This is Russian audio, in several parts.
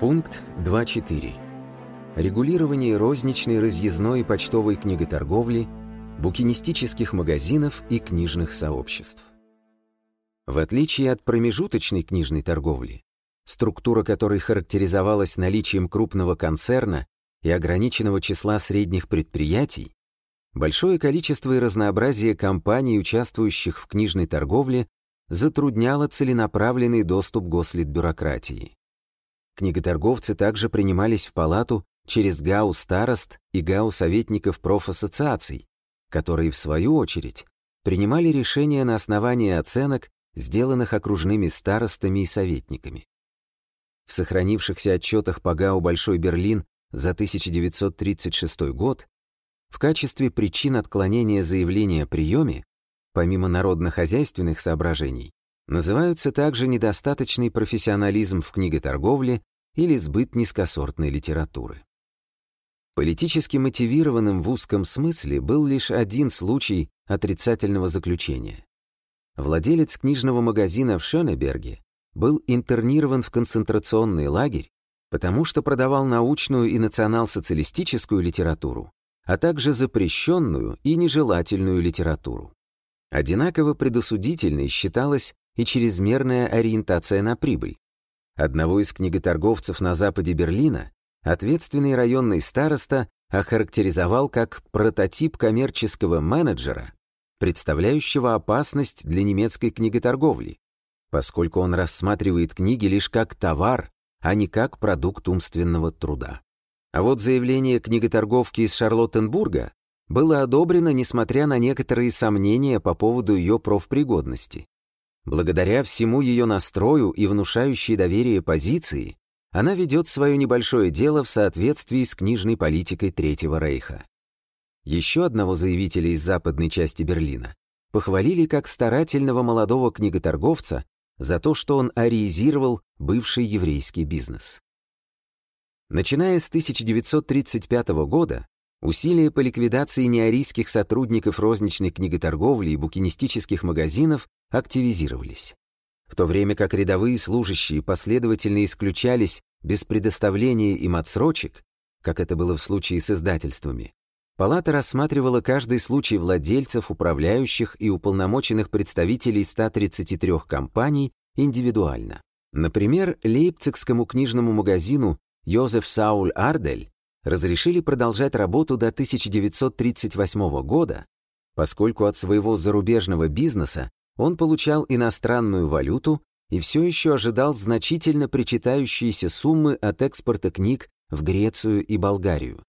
Пункт 2.4. Регулирование розничной, разъездной и почтовой книготорговли, букинистических магазинов и книжных сообществ. В отличие от промежуточной книжной торговли, структура которой характеризовалась наличием крупного концерна и ограниченного числа средних предприятий, большое количество и разнообразие компаний, участвующих в книжной торговле, затрудняло целенаправленный доступ гослитбюрократии. Книготорговцы также принимались в палату через ГАУ старост и ГАУ советников профассоциаций, которые, в свою очередь, принимали решения на основании оценок, сделанных окружными старостами и советниками. В сохранившихся отчетах по ГАУ «Большой Берлин» за 1936 год в качестве причин отклонения заявления о приеме, помимо народно-хозяйственных соображений, называются также недостаточный профессионализм в книготорговле или сбыт низкосортной литературы. Политически мотивированным в узком смысле был лишь один случай отрицательного заключения. Владелец книжного магазина в Шönеберге был интернирован в концентрационный лагерь, потому что продавал научную и национал-социалистическую литературу, а также запрещенную и нежелательную литературу. Одинаково предосудительной считалась и чрезмерная ориентация на прибыль. Одного из книготорговцев на западе Берлина ответственный районный староста охарактеризовал как прототип коммерческого менеджера, представляющего опасность для немецкой книготорговли, поскольку он рассматривает книги лишь как товар, а не как продукт умственного труда. А вот заявление книготорговки из Шарлоттенбурга было одобрено, несмотря на некоторые сомнения по поводу ее профпригодности. Благодаря всему ее настрою и внушающей доверие позиции, она ведет свое небольшое дело в соответствии с книжной политикой Третьего Рейха. Еще одного заявителя из западной части Берлина похвалили как старательного молодого книготорговца за то, что он ариизировал бывший еврейский бизнес. Начиная с 1935 года, усилия по ликвидации неарийских сотрудников розничной книготорговли и букинистических магазинов активизировались. В то время как рядовые служащие последовательно исключались без предоставления им отсрочек, как это было в случае с издательствами, Палата рассматривала каждый случай владельцев, управляющих и уполномоченных представителей 133 компаний индивидуально. Например, лейпцигскому книжному магазину Йозеф Сауль Ардель разрешили продолжать работу до 1938 года, поскольку от своего зарубежного бизнеса он получал иностранную валюту и все еще ожидал значительно причитающиеся суммы от экспорта книг в Грецию и Болгарию.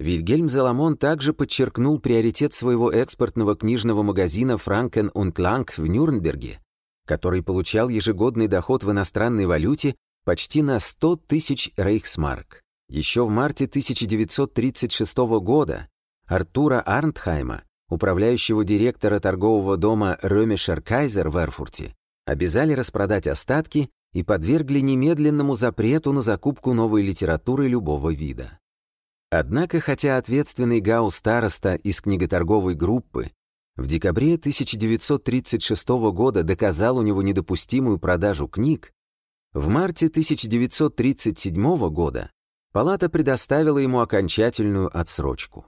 Вильгельм Заламон также подчеркнул приоритет своего экспортного книжного магазина «Франкен und Lang» в Нюрнберге, который получал ежегодный доход в иностранной валюте почти на 100 тысяч рейхсмарк. Еще в марте 1936 года Артура Арнтхайма, управляющего директора торгового дома Рömischer Кайзер в Эрфурте, обязали распродать остатки и подвергли немедленному запрету на закупку новой литературы любого вида. Однако, хотя ответственный гау-староста из книготорговой группы в декабре 1936 года доказал у него недопустимую продажу книг, в марте 1937 года палата предоставила ему окончательную отсрочку.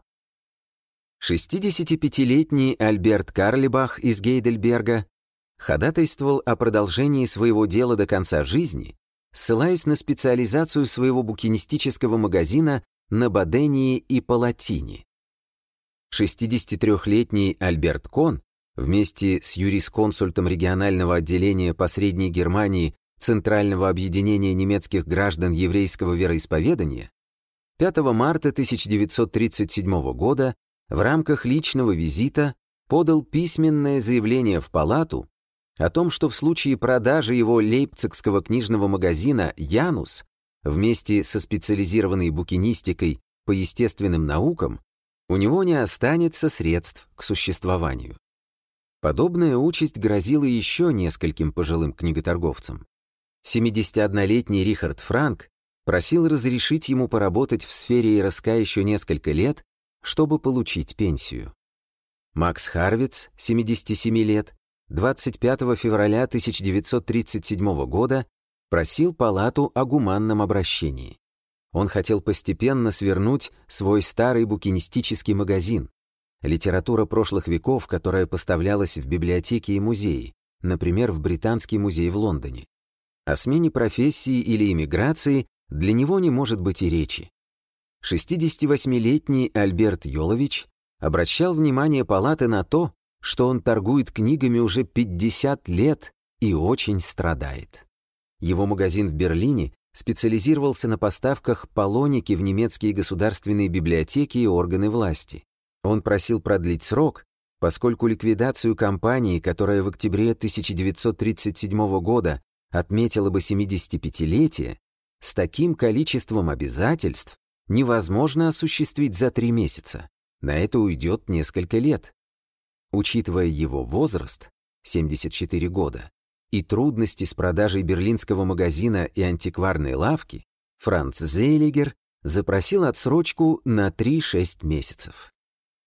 65-летний Альберт Карлибах из Гейдельберга ходатайствовал о продолжении своего дела до конца жизни, ссылаясь на специализацию своего букинистического магазина на Бадении и Палатине. 63-летний Альберт Кон вместе с юрисконсультом регионального отделения по Средней Германии Центрального объединения немецких граждан еврейского вероисповедания 5 марта 1937 года в рамках личного визита подал письменное заявление в палату о том, что в случае продажи его лейпцигского книжного магазина «Янус» вместе со специализированной букинистикой по естественным наукам у него не останется средств к существованию. Подобная участь грозила еще нескольким пожилым книготорговцам. 71-летний Рихард Франк просил разрешить ему поработать в сфере РСК еще несколько лет, чтобы получить пенсию. Макс Харвиц, 77 лет, 25 февраля 1937 года просил палату о гуманном обращении. Он хотел постепенно свернуть свой старый букинистический магазин, литература прошлых веков, которая поставлялась в библиотеки и музеи, например, в Британский музей в Лондоне. О смене профессии или иммиграции для него не может быть и речи. 68-летний Альберт Йолович обращал внимание палаты на то, что он торгует книгами уже 50 лет и очень страдает. Его магазин в Берлине специализировался на поставках полоники в немецкие государственные библиотеки и органы власти. Он просил продлить срок, поскольку ликвидацию компании, которая в октябре 1937 года отметила бы 75-летие, с таким количеством обязательств невозможно осуществить за три месяца. На это уйдет несколько лет. Учитывая его возраст, 74 года, и трудности с продажей берлинского магазина и антикварной лавки, Франц Зейлигер запросил отсрочку на 3-6 месяцев.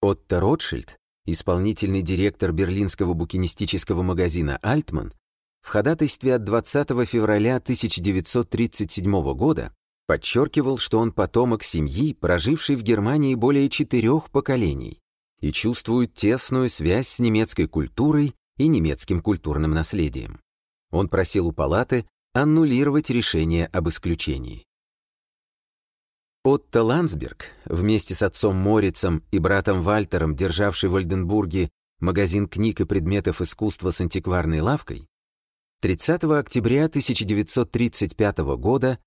Отто Ротшильд, исполнительный директор берлинского букинистического магазина «Альтман», в ходатайстве от 20 февраля 1937 года подчеркивал, что он потомок семьи, прожившей в Германии более четырех поколений, и чувствует тесную связь с немецкой культурой и немецким культурным наследием. Он просил у палаты аннулировать решение об исключении. Отто Ландсберг, вместе с отцом Морицем и братом Вальтером, державший в Ольденбурге магазин книг и предметов искусства с антикварной лавкой, 30 октября 1935 года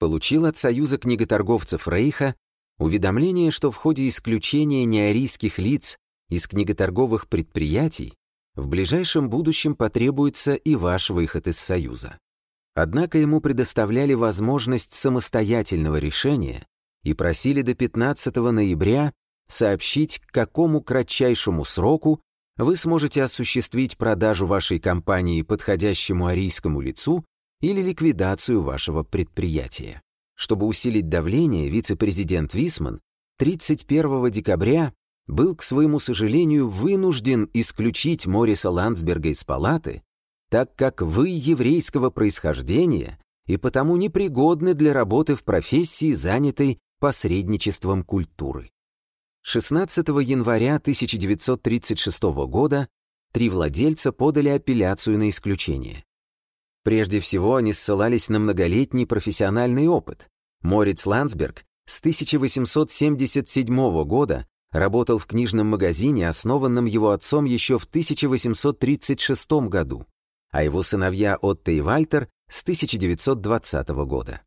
получил от Союза книготорговцев Рейха уведомление, что в ходе исключения неарийских лиц из книготорговых предприятий в ближайшем будущем потребуется и ваш выход из Союза. Однако ему предоставляли возможность самостоятельного решения и просили до 15 ноября сообщить, к какому кратчайшему сроку вы сможете осуществить продажу вашей компании подходящему арийскому лицу или ликвидацию вашего предприятия. Чтобы усилить давление, вице-президент Висман 31 декабря был, к своему сожалению, вынужден исключить Мориса Ландсберга из палаты, так как вы еврейского происхождения и потому непригодны для работы в профессии, занятой посредничеством культуры. 16 января 1936 года три владельца подали апелляцию на исключение. Прежде всего, они ссылались на многолетний профессиональный опыт. Мориц Ландсберг с 1877 года работал в книжном магазине, основанном его отцом еще в 1836 году а его сыновья Отто и Вальтер с 1920 года.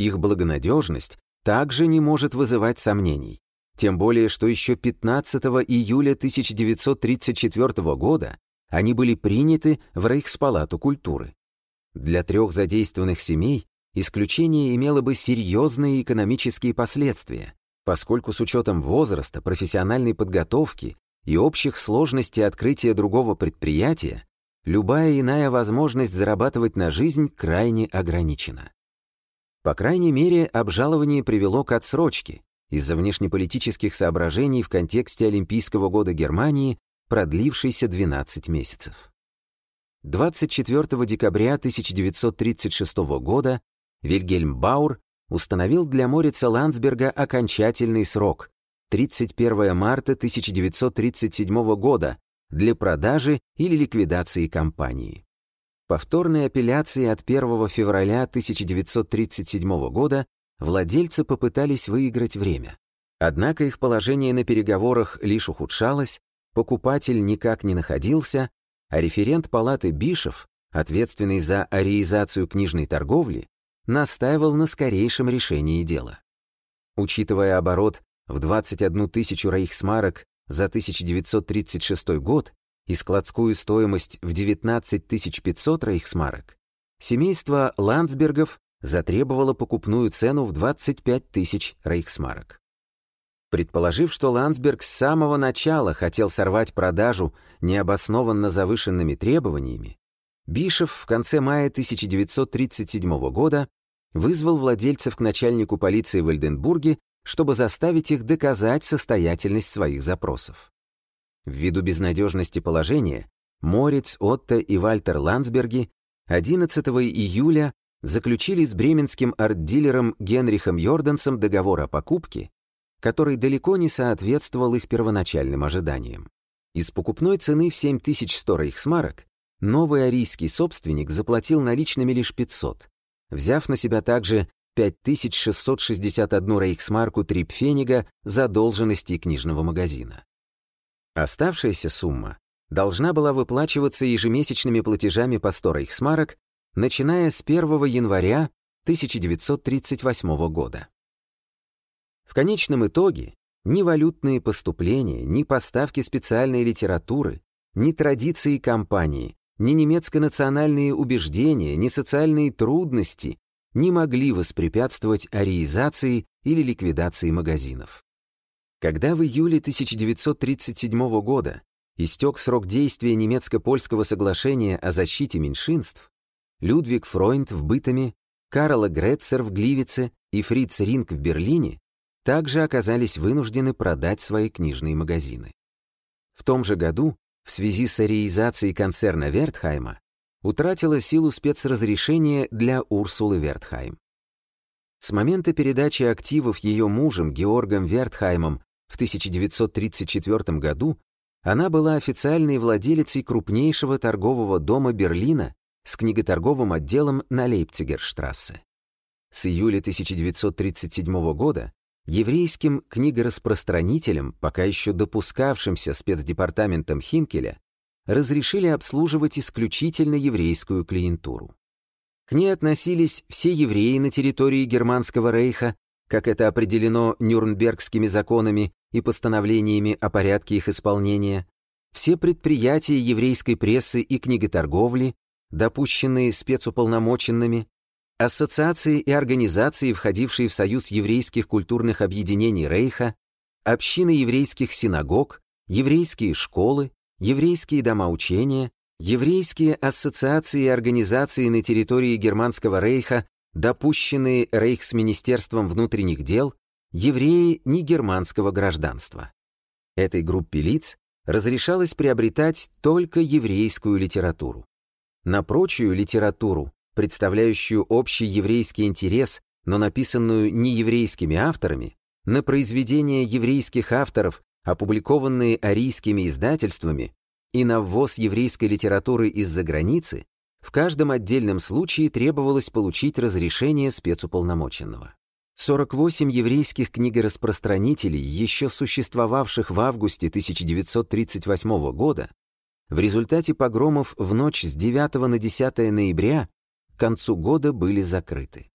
Их благонадежность также не может вызывать сомнений, тем более что еще 15 июля 1934 года они были приняты в Рейхспалату культуры. Для трех задействованных семей исключение имело бы серьезные экономические последствия, поскольку с учетом возраста, профессиональной подготовки и общих сложностей открытия другого предприятия любая иная возможность зарабатывать на жизнь крайне ограничена. По крайней мере, обжалование привело к отсрочке из-за внешнеполитических соображений в контексте Олимпийского года Германии, продлившейся 12 месяцев. 24 декабря 1936 года Вильгельм Баур установил для Морица Ландсберга окончательный срок — 31 марта 1937 года для продажи или ликвидации компании. Повторные апелляции от 1 февраля 1937 года владельцы попытались выиграть время. Однако их положение на переговорах лишь ухудшалось, покупатель никак не находился, а референт палаты Бишев, ответственный за ареизацию книжной торговли, настаивал на скорейшем решении дела. Учитывая оборот в 21 тысячу рейхсмарок за 1936 год и складскую стоимость в 19 500 рейхсмарок, семейство Ландсбергов затребовало покупную цену в 25 тысяч рейхсмарок. Предположив, что Ландсберг с самого начала хотел сорвать продажу необоснованно завышенными требованиями, Бишев в конце мая 1937 года вызвал владельцев к начальнику полиции в Эльденбурге чтобы заставить их доказать состоятельность своих запросов. Ввиду безнадежности положения, Морец, Отто и Вальтер Ландсберги 11 июля заключили с бременским арт-дилером Генрихом Йордансом договор о покупке, который далеко не соответствовал их первоначальным ожиданиям. Из покупной цены в 7100 рейхсмарок новый арийский собственник заплатил наличными лишь 500, взяв на себя также 5661 рейхсмарку Трипфенига задолженности книжного магазина. Оставшаяся сумма должна была выплачиваться ежемесячными платежами по 100 рейхсмарок, начиная с 1 января 1938 года. В конечном итоге ни валютные поступления, ни поставки специальной литературы, ни традиции компании, ни немецко-национальные убеждения, ни социальные трудности не могли воспрепятствовать ариизации или ликвидации магазинов. Когда в июле 1937 года истек срок действия немецко-польского соглашения о защите меньшинств, Людвиг Фройнд в Бытаме, Карла Гретцер в Гливице и Фриц Ринг в Берлине также оказались вынуждены продать свои книжные магазины. В том же году, в связи с ариизацией концерна Вертхайма, утратила силу спецразрешение для Урсулы Вертхайм. С момента передачи активов ее мужем Георгом Вертхаймом в 1934 году она была официальной владелицей крупнейшего торгового дома Берлина с книготорговым отделом на Лейпцигерштрассе. С июля 1937 года еврейским книгораспространителям, пока еще допускавшимся спецдепартаментом Хинкеля, разрешили обслуживать исключительно еврейскую клиентуру. К ней относились все евреи на территории Германского рейха, как это определено Нюрнбергскими законами и постановлениями о порядке их исполнения, все предприятия еврейской прессы и книготорговли, допущенные спецуполномоченными, ассоциации и организации, входившие в Союз еврейских культурных объединений Рейха, общины еврейских синагог, еврейские школы, еврейские дома учения, еврейские ассоциации и организации на территории Германского рейха, допущенные Рейхсминистерством внутренних дел, евреи негерманского гражданства. Этой группе лиц разрешалось приобретать только еврейскую литературу. На прочую литературу, представляющую общий еврейский интерес, но написанную нееврейскими авторами, на произведения еврейских авторов, опубликованные арийскими издательствами, и на ввоз еврейской литературы из-за границы, в каждом отдельном случае требовалось получить разрешение спецуполномоченного. 48 еврейских книгораспространителей, еще существовавших в августе 1938 года, в результате погромов в ночь с 9 на 10 ноября к концу года были закрыты.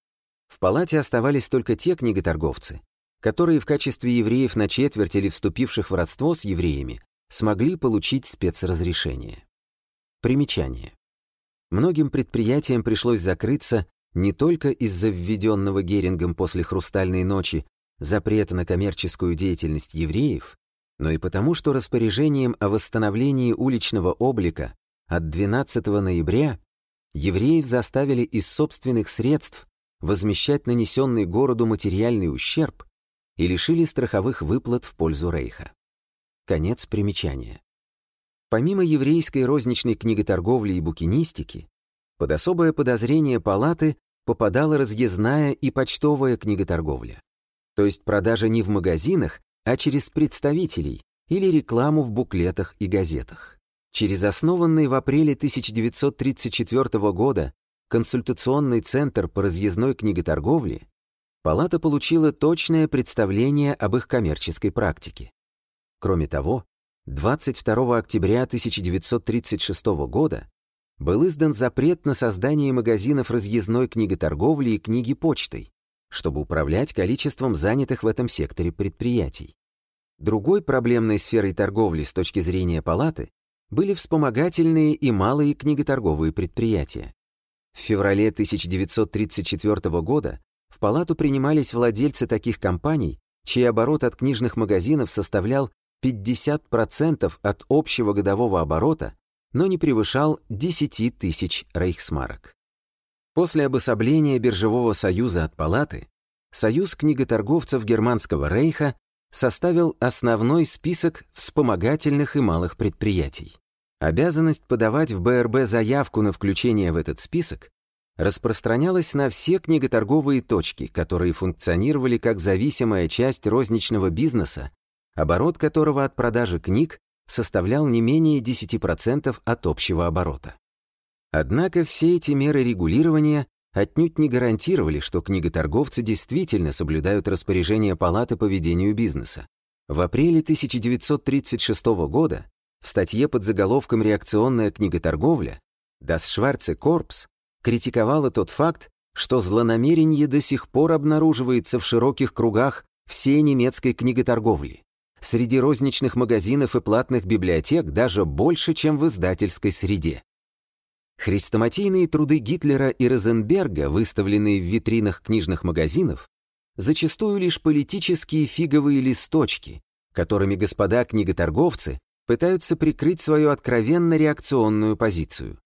В палате оставались только те книготорговцы, которые в качестве евреев на четверть или вступивших в родство с евреями смогли получить спецразрешение. Примечание. Многим предприятиям пришлось закрыться не только из-за введенного Герингом после «Хрустальной ночи» запрета на коммерческую деятельность евреев, но и потому, что распоряжением о восстановлении уличного облика от 12 ноября евреев заставили из собственных средств возмещать нанесенный городу материальный ущерб и лишили страховых выплат в пользу Рейха. Конец примечания. Помимо еврейской розничной книготорговли и букинистики, под особое подозрение палаты попадала разъездная и почтовая книготорговля. То есть продажа не в магазинах, а через представителей или рекламу в буклетах и газетах. Через основанный в апреле 1934 года консультационный центр по разъездной книготорговле палата получила точное представление об их коммерческой практике. Кроме того, 22 октября 1936 года был издан запрет на создание магазинов разъездной книготорговли и книги почтой, чтобы управлять количеством занятых в этом секторе предприятий. Другой проблемной сферой торговли с точки зрения палаты были вспомогательные и малые книготорговые предприятия. В феврале 1934 года в палату принимались владельцы таких компаний, чей оборот от книжных магазинов составлял 50% от общего годового оборота, но не превышал 10 тысяч рейхсмарок. После обособления Биржевого союза от палаты, Союз книготорговцев Германского рейха составил основной список вспомогательных и малых предприятий. Обязанность подавать в БРБ заявку на включение в этот список распространялась на все книготорговые точки, которые функционировали как зависимая часть розничного бизнеса, оборот которого от продажи книг составлял не менее 10% от общего оборота. Однако все эти меры регулирования отнюдь не гарантировали, что книготорговцы действительно соблюдают распоряжение Палаты по ведению бизнеса. В апреле 1936 года в статье под заголовком «Реакционная книготорговля» Das Schwarze Korps критиковала тот факт, что злонамерение до сих пор обнаруживается в широких кругах всей немецкой книготорговли. Среди розничных магазинов и платных библиотек даже больше, чем в издательской среде. Хрестоматийные труды Гитлера и Розенберга, выставленные в витринах книжных магазинов, зачастую лишь политические фиговые листочки, которыми господа книготорговцы пытаются прикрыть свою откровенно реакционную позицию.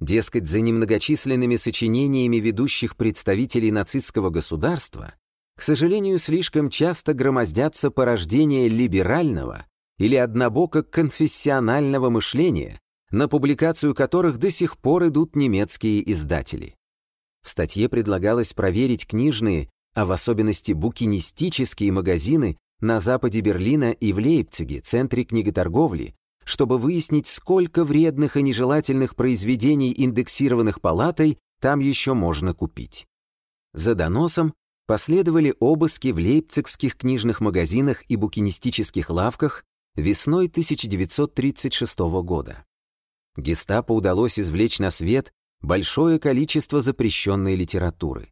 Дескать, за немногочисленными сочинениями ведущих представителей нацистского государства, к сожалению, слишком часто громоздятся порождения либерального или однобоко-конфессионального мышления, на публикацию которых до сих пор идут немецкие издатели. В статье предлагалось проверить книжные, а в особенности букинистические магазины на западе Берлина и в Лейпциге, центре книготорговли, чтобы выяснить, сколько вредных и нежелательных произведений, индексированных палатой, там еще можно купить. За доносом последовали обыски в лейпцигских книжных магазинах и букинистических лавках весной 1936 года. Гестапо удалось извлечь на свет большое количество запрещенной литературы.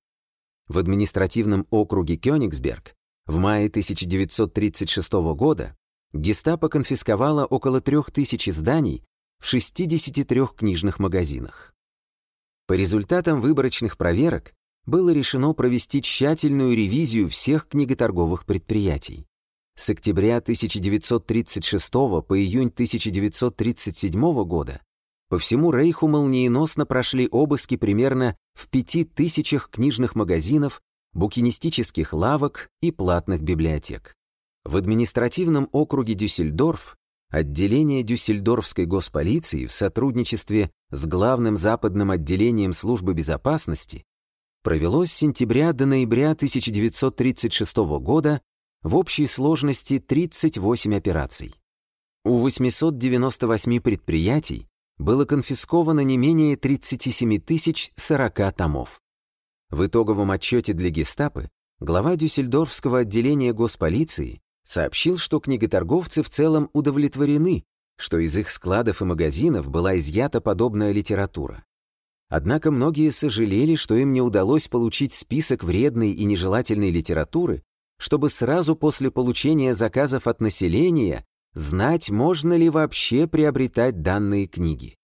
В административном округе Кёнигсберг в мае 1936 года гестапо конфисковало около 3000 изданий в 63 книжных магазинах. По результатам выборочных проверок было решено провести тщательную ревизию всех книготорговых предприятий. С октября 1936 по июнь 1937 года по всему Рейху молниеносно прошли обыски примерно в пяти тысячах книжных магазинов, букинистических лавок и платных библиотек. В административном округе Дюссельдорф отделение Дюссельдорфской госполиции в сотрудничестве с главным западным отделением службы безопасности провело с сентября до ноября 1936 года в общей сложности 38 операций. У 898 предприятий было конфисковано не менее 37 тысяч 40 томов. В итоговом отчете для гестапо глава Дюссельдорфского отделения госполиции сообщил, что книготорговцы в целом удовлетворены, что из их складов и магазинов была изъята подобная литература. Однако многие сожалели, что им не удалось получить список вредной и нежелательной литературы, чтобы сразу после получения заказов от населения знать, можно ли вообще приобретать данные книги.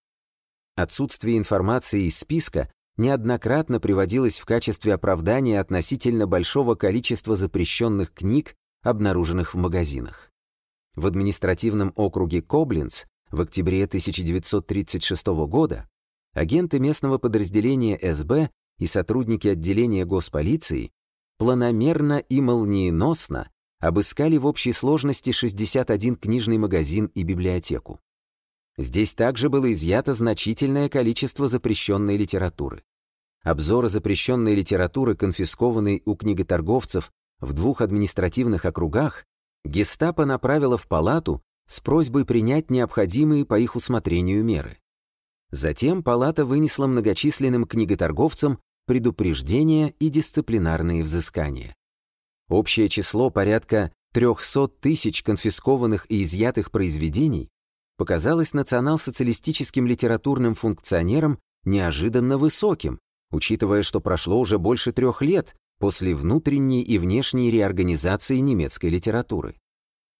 Отсутствие информации из списка неоднократно приводилось в качестве оправдания относительно большого количества запрещенных книг, обнаруженных в магазинах. В административном округе Коблинц в октябре 1936 года агенты местного подразделения СБ и сотрудники отделения госполиции планомерно и молниеносно обыскали в общей сложности 61 книжный магазин и библиотеку. Здесь также было изъято значительное количество запрещенной литературы. Обзоры запрещенной литературы, конфискованной у книготорговцев в двух административных округах, гестапо направило в палату с просьбой принять необходимые по их усмотрению меры. Затем палата вынесла многочисленным книготорговцам предупреждения и дисциплинарные взыскания. Общее число порядка 300 тысяч конфискованных и изъятых произведений показалось национал-социалистическим литературным функционерам неожиданно высоким, учитывая, что прошло уже больше трех лет после внутренней и внешней реорганизации немецкой литературы.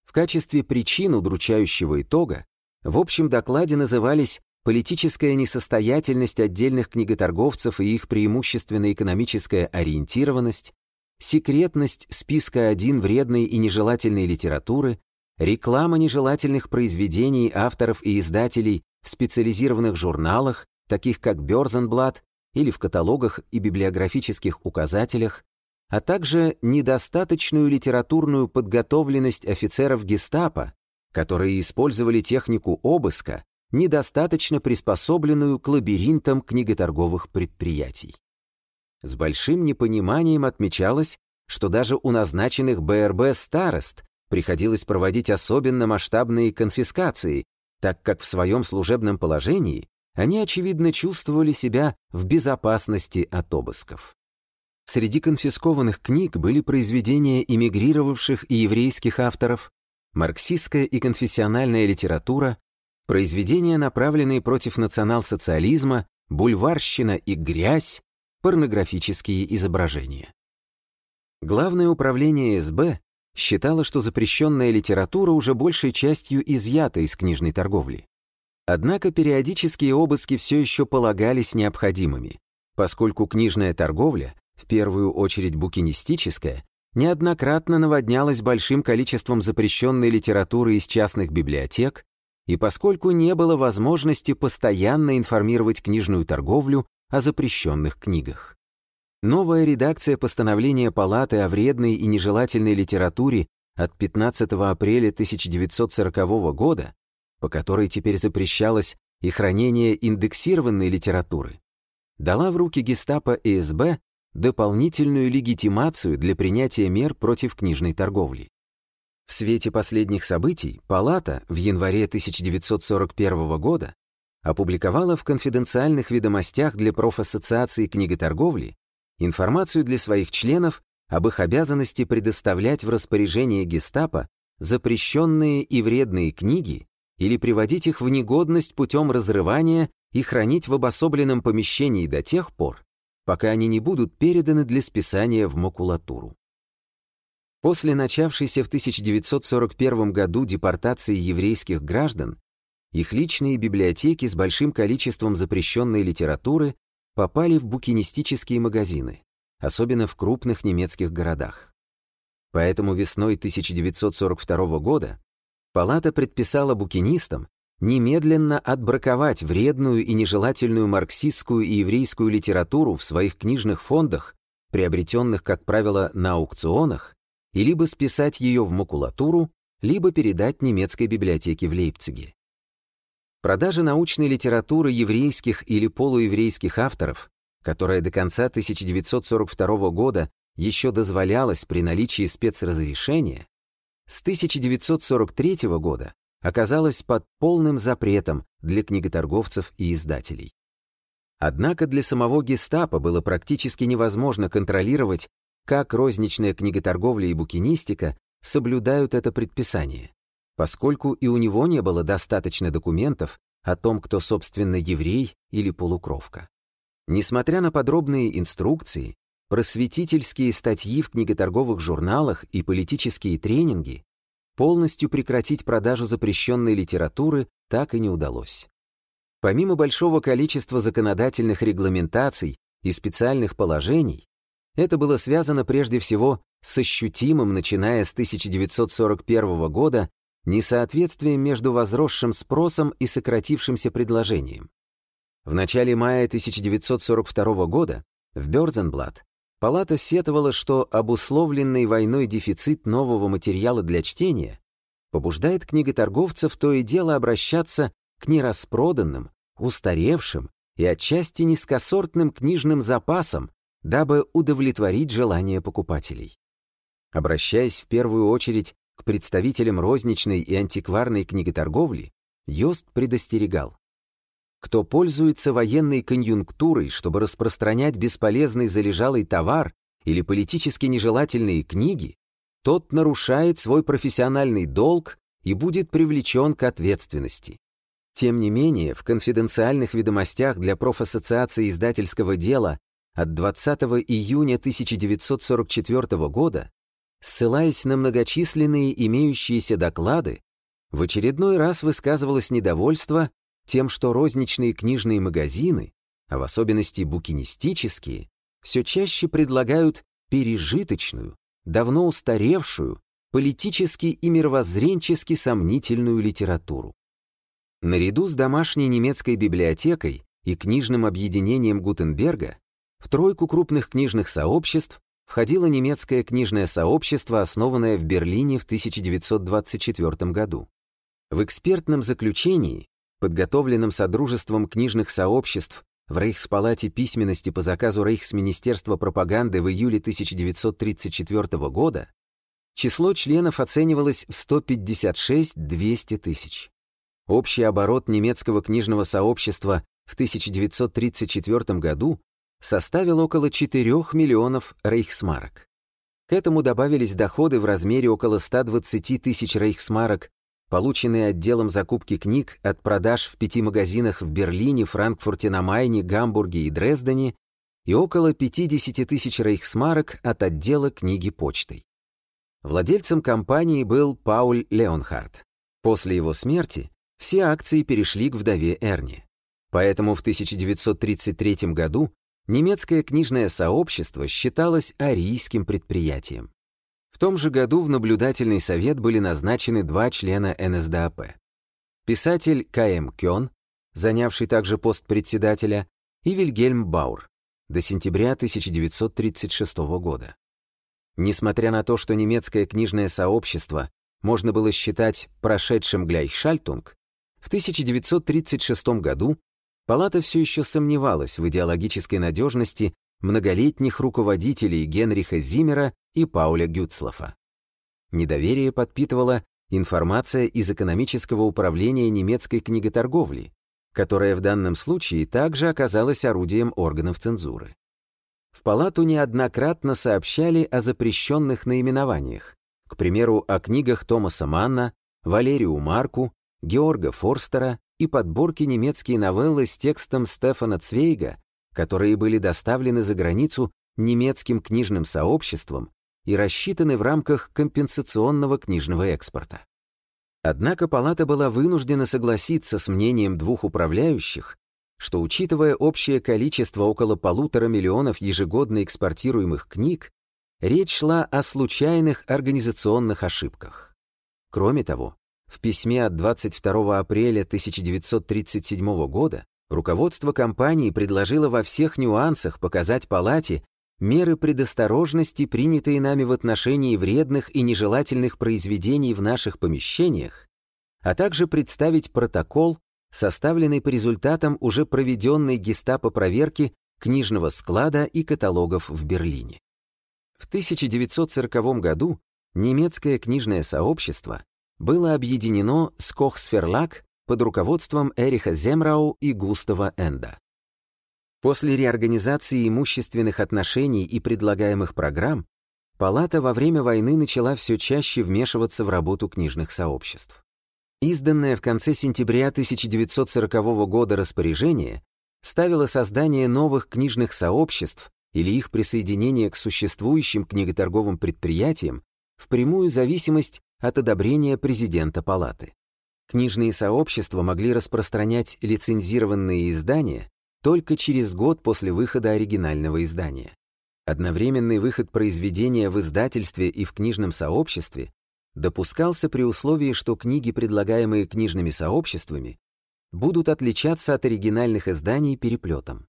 В качестве причин удручающего итога в общем докладе назывались политическая несостоятельность отдельных книготорговцев и их преимущественно экономическая ориентированность, секретность списка один вредной и нежелательной литературы, реклама нежелательных произведений авторов и издателей в специализированных журналах, таких как Бёрзенблат, или в каталогах и библиографических указателях, а также недостаточную литературную подготовленность офицеров гестапо, которые использовали технику обыска, недостаточно приспособленную к лабиринтам книготорговых предприятий. С большим непониманием отмечалось, что даже у назначенных БРБ старост приходилось проводить особенно масштабные конфискации, так как в своем служебном положении они, очевидно, чувствовали себя в безопасности от обысков. Среди конфискованных книг были произведения эмигрировавших и еврейских авторов, марксистская и конфессиональная литература, произведения, направленные против национал-социализма, бульварщина и грязь, порнографические изображения. Главное управление СБ считало, что запрещенная литература уже большей частью изъята из книжной торговли. Однако периодические обыски все еще полагались необходимыми, поскольку книжная торговля, в первую очередь букинистическая, неоднократно наводнялась большим количеством запрещенной литературы из частных библиотек, и поскольку не было возможности постоянно информировать книжную торговлю о запрещенных книгах. Новая редакция постановления Палаты о вредной и нежелательной литературе от 15 апреля 1940 года, по которой теперь запрещалось и хранение индексированной литературы, дала в руки гестапо и СБ дополнительную легитимацию для принятия мер против книжной торговли. В свете последних событий Палата в январе 1941 года опубликовала в конфиденциальных ведомостях для профассоциации книготорговли информацию для своих членов об их обязанности предоставлять в распоряжение гестапо запрещенные и вредные книги или приводить их в негодность путем разрывания и хранить в обособленном помещении до тех пор, пока они не будут переданы для списания в макулатуру. После начавшейся в 1941 году депортации еврейских граждан, их личные библиотеки с большим количеством запрещенной литературы попали в букинистические магазины, особенно в крупных немецких городах. Поэтому весной 1942 года Палата предписала букинистам немедленно отбраковать вредную и нежелательную марксистскую и еврейскую литературу в своих книжных фондах, приобретенных, как правило, на аукционах, и либо списать ее в макулатуру, либо передать немецкой библиотеке в Лейпциге. Продажа научной литературы еврейских или полуеврейских авторов, которая до конца 1942 года еще дозволялась при наличии спецразрешения, с 1943 года оказалась под полным запретом для книготорговцев и издателей. Однако для самого гестапо было практически невозможно контролировать, как розничная книготорговля и букинистика соблюдают это предписание поскольку и у него не было достаточно документов о том, кто, собственно, еврей или полукровка. Несмотря на подробные инструкции, просветительские статьи в книготорговых журналах и политические тренинги, полностью прекратить продажу запрещенной литературы так и не удалось. Помимо большого количества законодательных регламентаций и специальных положений, это было связано прежде всего с ощутимым, начиная с 1941 года, несоответствие между возросшим спросом и сократившимся предложением. В начале мая 1942 года в Бёрзенблат палата сетовала, что обусловленный войной дефицит нового материала для чтения побуждает книготорговцев то и дело обращаться к нераспроданным, устаревшим и отчасти низкосортным книжным запасам, дабы удовлетворить желания покупателей. Обращаясь в первую очередь к представителям розничной и антикварной книготорговли Йост предостерегал. Кто пользуется военной конъюнктурой, чтобы распространять бесполезный залежалый товар или политически нежелательные книги, тот нарушает свой профессиональный долг и будет привлечен к ответственности. Тем не менее, в конфиденциальных ведомостях для профассоциации издательского дела от 20 июня 1944 года ссылаясь на многочисленные имеющиеся доклады, в очередной раз высказывалось недовольство тем, что розничные книжные магазины, а в особенности букинистические, все чаще предлагают пережиточную, давно устаревшую, политически и мировоззренчески сомнительную литературу. Наряду с домашней немецкой библиотекой и книжным объединением Гутенберга в тройку крупных книжных сообществ входило немецкое книжное сообщество, основанное в Берлине в 1924 году. В экспертном заключении, подготовленном Содружеством книжных сообществ в Рейхспалате письменности по заказу Рейхсминистерства пропаганды в июле 1934 года, число членов оценивалось в 156-200 тысяч. Общий оборот немецкого книжного сообщества в 1934 году составил около 4 миллионов рейхсмарок. К этому добавились доходы в размере около 120 тысяч рейхсмарок, полученные отделом закупки книг от продаж в пяти магазинах в Берлине, Франкфурте на Майне, Гамбурге и Дрездене и около 50 тысяч рейхсмарок от отдела книги почтой. Владельцем компании был Пауль Леонхард. После его смерти все акции перешли к вдове Эрни. Поэтому в 1933 году немецкое книжное сообщество считалось арийским предприятием. В том же году в наблюдательный совет были назначены два члена НСДАП. Писатель К.М. Кён, занявший также пост председателя, и Вильгельм Баур до сентября 1936 года. Несмотря на то, что немецкое книжное сообщество можно было считать прошедшим Гляйхшальтунг, в 1936 году Палата все еще сомневалась в идеологической надежности многолетних руководителей Генриха Зимера и Пауля Гюцлофа. Недоверие подпитывала информация из экономического управления немецкой книготорговли, которая в данном случае также оказалась орудием органов цензуры. В палату неоднократно сообщали о запрещенных наименованиях, к примеру, о книгах Томаса Манна, Валерию Марку, Георга Форстера и подборки немецкие новеллы с текстом Стефана Цвейга, которые были доставлены за границу немецким книжным сообществом и рассчитаны в рамках компенсационного книжного экспорта. Однако палата была вынуждена согласиться с мнением двух управляющих, что, учитывая общее количество около полутора миллионов ежегодно экспортируемых книг, речь шла о случайных организационных ошибках. Кроме того, в письме от 22 апреля 1937 года руководство компании предложило во всех нюансах показать палате меры предосторожности, принятые нами в отношении вредных и нежелательных произведений в наших помещениях, а также представить протокол, составленный по результатам уже проведенной гестапо проверки книжного склада и каталогов в Берлине. В 1940 году немецкое книжное сообщество было объединено с Кохсферлаг под руководством Эриха Земрау и Густава Энда. После реорганизации имущественных отношений и предлагаемых программ, Палата во время войны начала все чаще вмешиваться в работу книжных сообществ. Изданное в конце сентября 1940 года распоряжение ставило создание новых книжных сообществ или их присоединение к существующим книготорговым предприятиям в прямую зависимость от одобрения президента палаты. Книжные сообщества могли распространять лицензированные издания только через год после выхода оригинального издания. Одновременный выход произведения в издательстве и в книжном сообществе допускался при условии, что книги, предлагаемые книжными сообществами, будут отличаться от оригинальных изданий переплетом.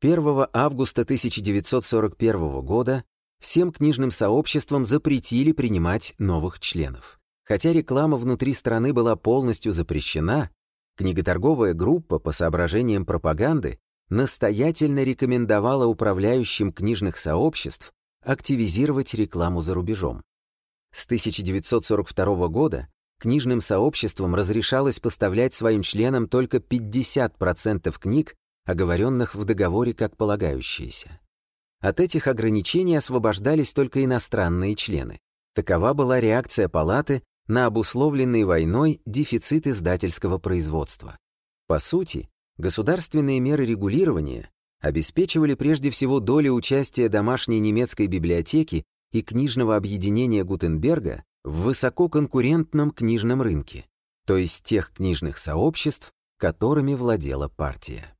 1 августа 1941 года всем книжным сообществам запретили принимать новых членов. Хотя реклама внутри страны была полностью запрещена, книготорговая группа по соображениям пропаганды настоятельно рекомендовала управляющим книжных сообществ активизировать рекламу за рубежом. С 1942 года книжным сообществам разрешалось поставлять своим членам только 50% книг, оговоренных в договоре как полагающиеся. От этих ограничений освобождались только иностранные члены. Такова была реакция палаты на обусловленный войной дефицит издательского производства. По сути, государственные меры регулирования обеспечивали прежде всего долю участия домашней немецкой библиотеки и книжного объединения Гутенберга в высококонкурентном книжном рынке, то есть тех книжных сообществ, которыми владела партия.